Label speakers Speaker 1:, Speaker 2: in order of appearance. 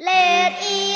Speaker 1: Let it